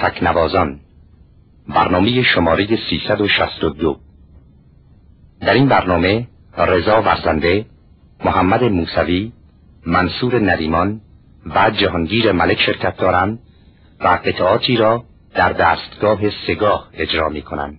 تکنوازان برنامه شماره 362 در این برنامه رضا ورزنده محمد موسوی منصور نریمان و جهانگیر ملک شرکت دارند و قطعاتی را در دستگاه سگاه اجرا می کنند.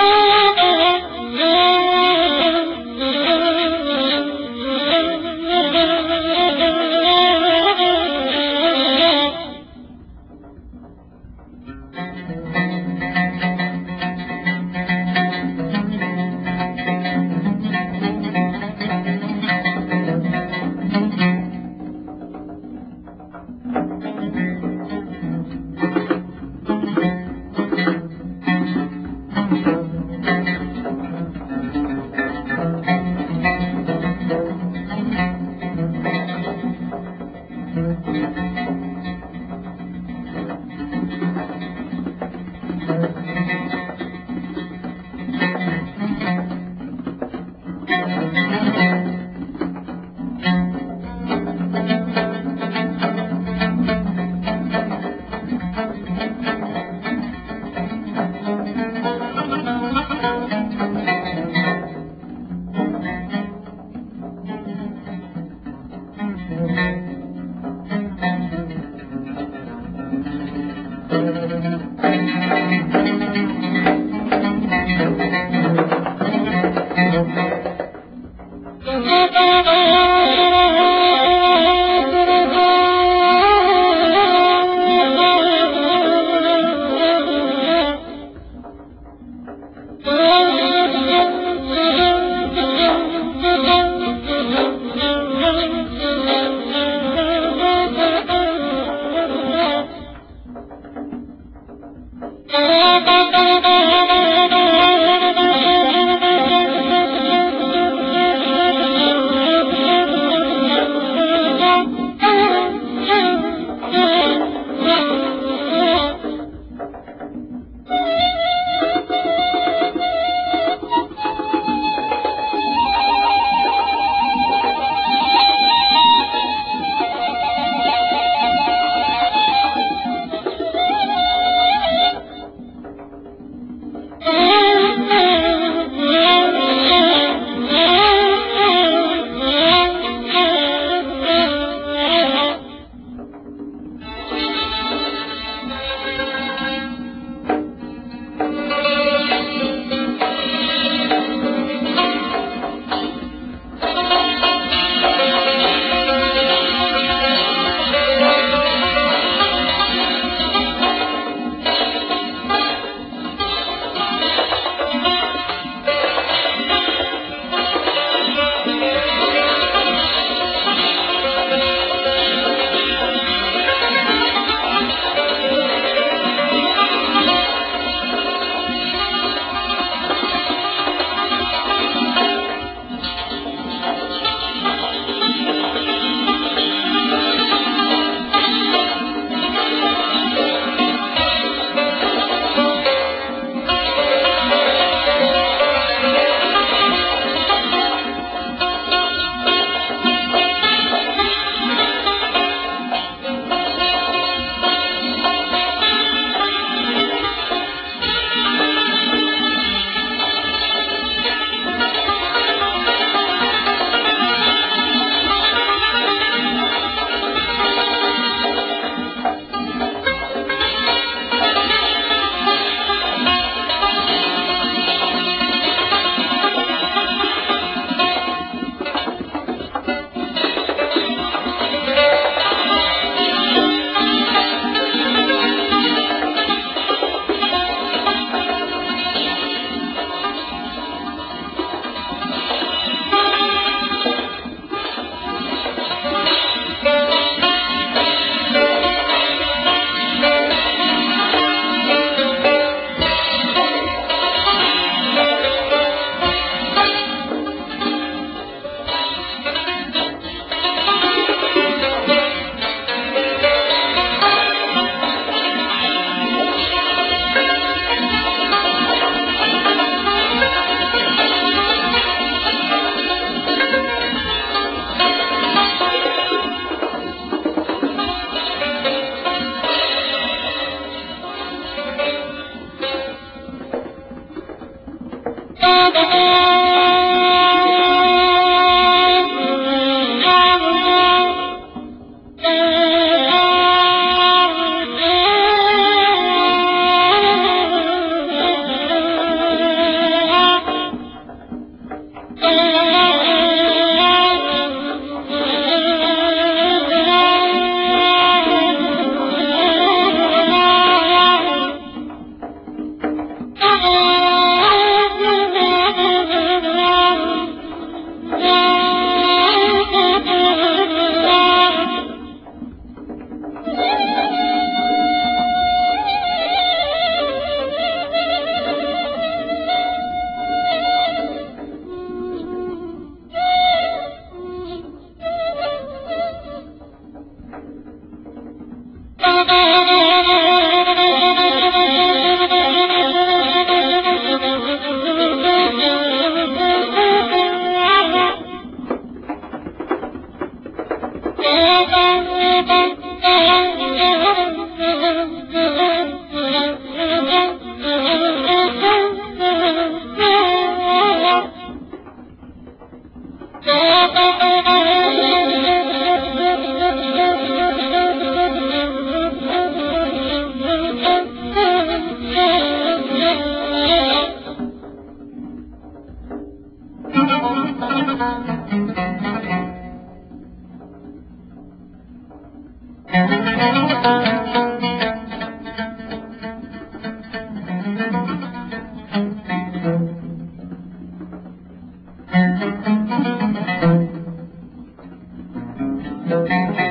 Thank. Música Thank you.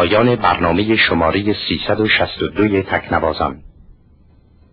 پایان برنامه شماره 362 تکنوازان.